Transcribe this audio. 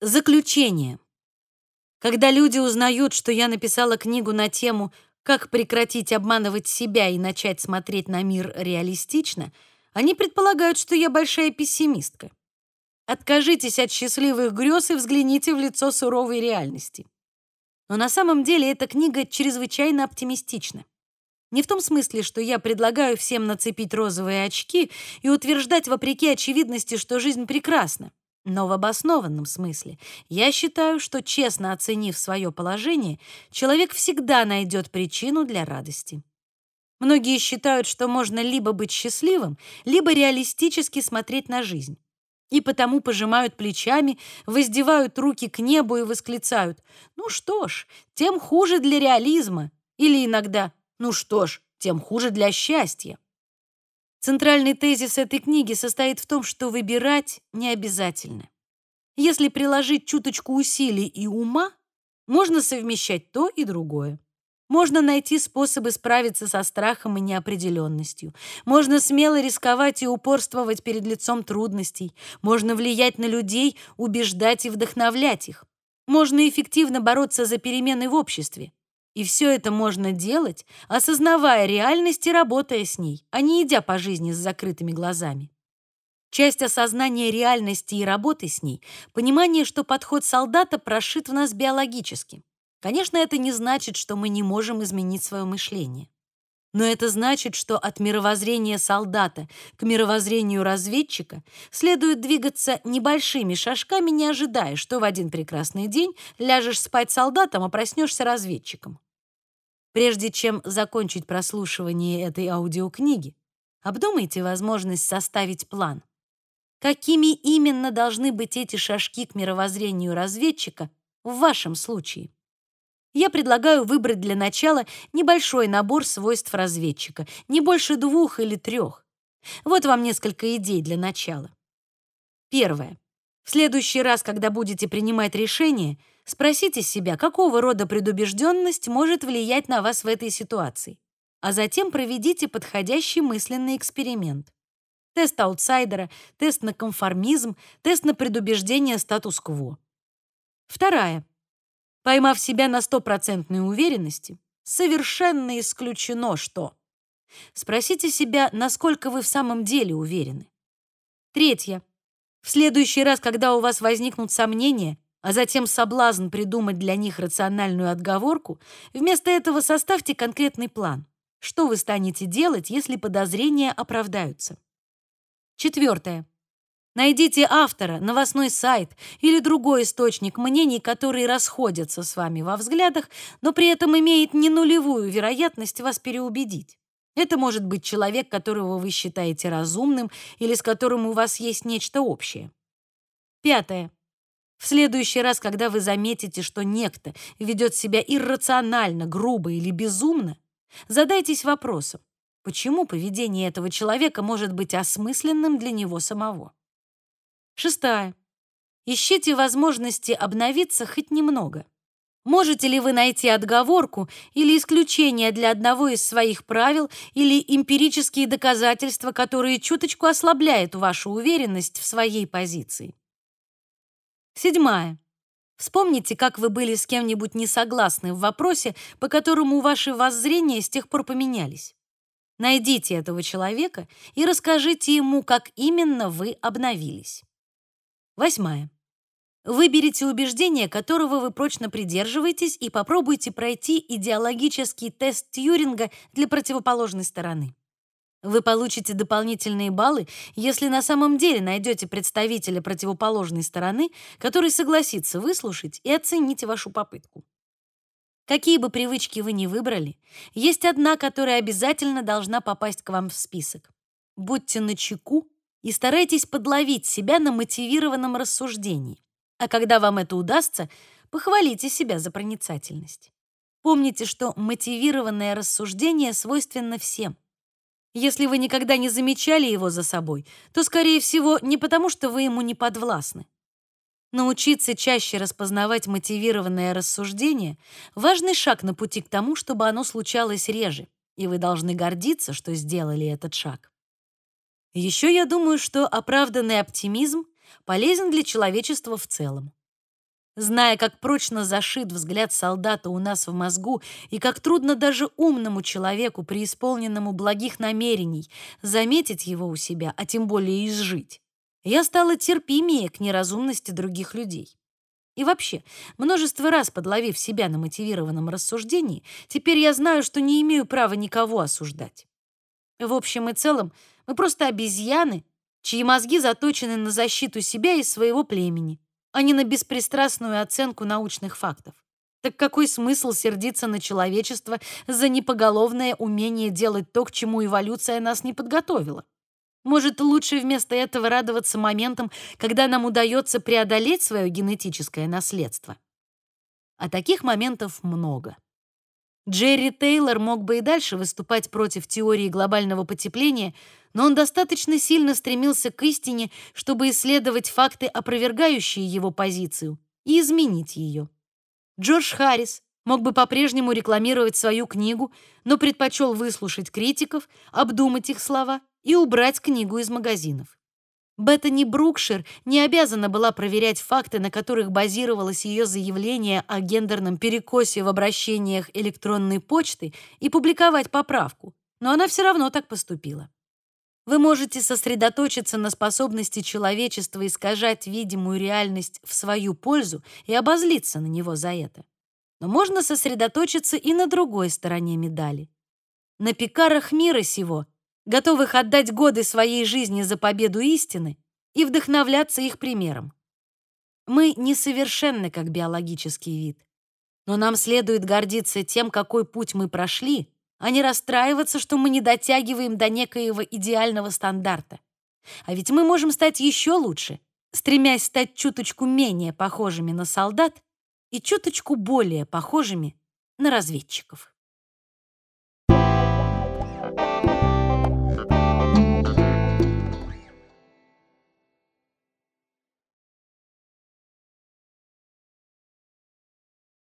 Заключение. Когда люди узнают, что я написала книгу на тему «Как прекратить обманывать себя и начать смотреть на мир реалистично», они предполагают, что я большая пессимистка. Откажитесь от счастливых грез и взгляните в лицо суровой реальности. Но на самом деле эта книга чрезвычайно оптимистична. Не в том смысле, что я предлагаю всем нацепить розовые очки и утверждать вопреки очевидности, что жизнь прекрасна. Но в обоснованном смысле я считаю, что честно оценив свое положение, человек всегда найдет причину для радости. Многие считают, что можно либо быть счастливым, либо реалистически смотреть на жизнь. И потому пожимают плечами, воздевают руки к небу и восклицают «Ну что ж, тем хуже для реализма» или иногда «Ну что ж, тем хуже для счастья». Центральный тезис этой книги состоит в том, что выбирать не обязательно. Если приложить чуточку усилий и ума, можно совмещать то и другое. Можно найти способы справиться со страхом и неопределенностью. Можно смело рисковать и упорствовать перед лицом трудностей. Можно влиять на людей, убеждать и вдохновлять их. Можно эффективно бороться за перемены в обществе. И все это можно делать, осознавая реальность и работая с ней, а не идя по жизни с закрытыми глазами. Часть осознания реальности и работы с ней — понимание, что подход солдата прошит в нас биологически. Конечно, это не значит, что мы не можем изменить свое мышление. Но это значит, что от мировоззрения солдата к мировоззрению разведчика следует двигаться небольшими шажками, не ожидая, что в один прекрасный день ляжешь спать солдатом, а проснешься разведчиком. Прежде чем закончить прослушивание этой аудиокниги, обдумайте возможность составить план. Какими именно должны быть эти шажки к мировоззрению разведчика в вашем случае? Я предлагаю выбрать для начала небольшой набор свойств разведчика, не больше двух или трех. Вот вам несколько идей для начала. Первое. В следующий раз, когда будете принимать решение, спросите себя, какого рода предубежденность может влиять на вас в этой ситуации, а затем проведите подходящий мысленный эксперимент. Тест аутсайдера, тест на конформизм, тест на предубеждение статус-кво. Вторая. Поймав себя на стопроцентной уверенности, совершенно исключено, что... Спросите себя, насколько вы в самом деле уверены. Третье. В следующий раз, когда у вас возникнут сомнения, а затем соблазн придумать для них рациональную отговорку, вместо этого составьте конкретный план. Что вы станете делать, если подозрения оправдаются? Четвертое. Найдите автора, новостной сайт или другой источник мнений, которые расходятся с вами во взглядах, но при этом имеет не нулевую вероятность вас переубедить. Это может быть человек, которого вы считаете разумным или с которым у вас есть нечто общее. Пятое. В следующий раз, когда вы заметите, что некто ведет себя иррационально, грубо или безумно, задайтесь вопросом, почему поведение этого человека может быть осмысленным для него самого. Шестая. Ищите возможности обновиться хоть немного. Можете ли вы найти отговорку или исключение для одного из своих правил или эмпирические доказательства, которые чуточку ослабляют вашу уверенность в своей позиции? Седьмая. Вспомните, как вы были с кем-нибудь не согласны в вопросе, по которому ваши воззрения с тех пор поменялись. Найдите этого человека и расскажите ему, как именно вы обновились. Восьмая. Выберите убеждение, которого вы прочно придерживаетесь, и попробуйте пройти идеологический тест Тьюринга для противоположной стороны. Вы получите дополнительные баллы, если на самом деле найдете представителя противоположной стороны, который согласится выслушать и оценить вашу попытку. Какие бы привычки вы ни выбрали, есть одна, которая обязательно должна попасть к вам в список. Будьте начеку и старайтесь подловить себя на мотивированном рассуждении. А когда вам это удастся, похвалите себя за проницательность. Помните, что мотивированное рассуждение свойственно всем. Если вы никогда не замечали его за собой, то, скорее всего, не потому, что вы ему не подвластны. Научиться чаще распознавать мотивированное рассуждение — важный шаг на пути к тому, чтобы оно случалось реже, и вы должны гордиться, что сделали этот шаг. Еще я думаю, что оправданный оптимизм полезен для человечества в целом. Зная, как прочно зашит взгляд солдата у нас в мозгу и как трудно даже умному человеку, преисполненному благих намерений, заметить его у себя, а тем более изжить, я стала терпимее к неразумности других людей. И вообще, множество раз подловив себя на мотивированном рассуждении, теперь я знаю, что не имею права никого осуждать. В общем и целом, мы просто обезьяны, чьи мозги заточены на защиту себя и своего племени, а не на беспристрастную оценку научных фактов. Так какой смысл сердиться на человечество за непоголовное умение делать то, к чему эволюция нас не подготовила? Может, лучше вместо этого радоваться моментам, когда нам удается преодолеть свое генетическое наследство? А таких моментов много. Джерри Тейлор мог бы и дальше выступать против теории глобального потепления, но он достаточно сильно стремился к истине, чтобы исследовать факты, опровергающие его позицию, и изменить ее. Джордж Харрис мог бы по-прежнему рекламировать свою книгу, но предпочел выслушать критиков, обдумать их слова и убрать книгу из магазинов. Беттани Брукшир не обязана была проверять факты, на которых базировалось ее заявление о гендерном перекосе в обращениях электронной почты и публиковать поправку, но она все равно так поступила. Вы можете сосредоточиться на способности человечества искажать видимую реальность в свою пользу и обозлиться на него за это. Но можно сосредоточиться и на другой стороне медали. На пекарах мира сего – готовых отдать годы своей жизни за победу истины и вдохновляться их примером. Мы несовершенны как биологический вид, но нам следует гордиться тем, какой путь мы прошли, а не расстраиваться, что мы не дотягиваем до некоего идеального стандарта. А ведь мы можем стать еще лучше, стремясь стать чуточку менее похожими на солдат и чуточку более похожими на разведчиков.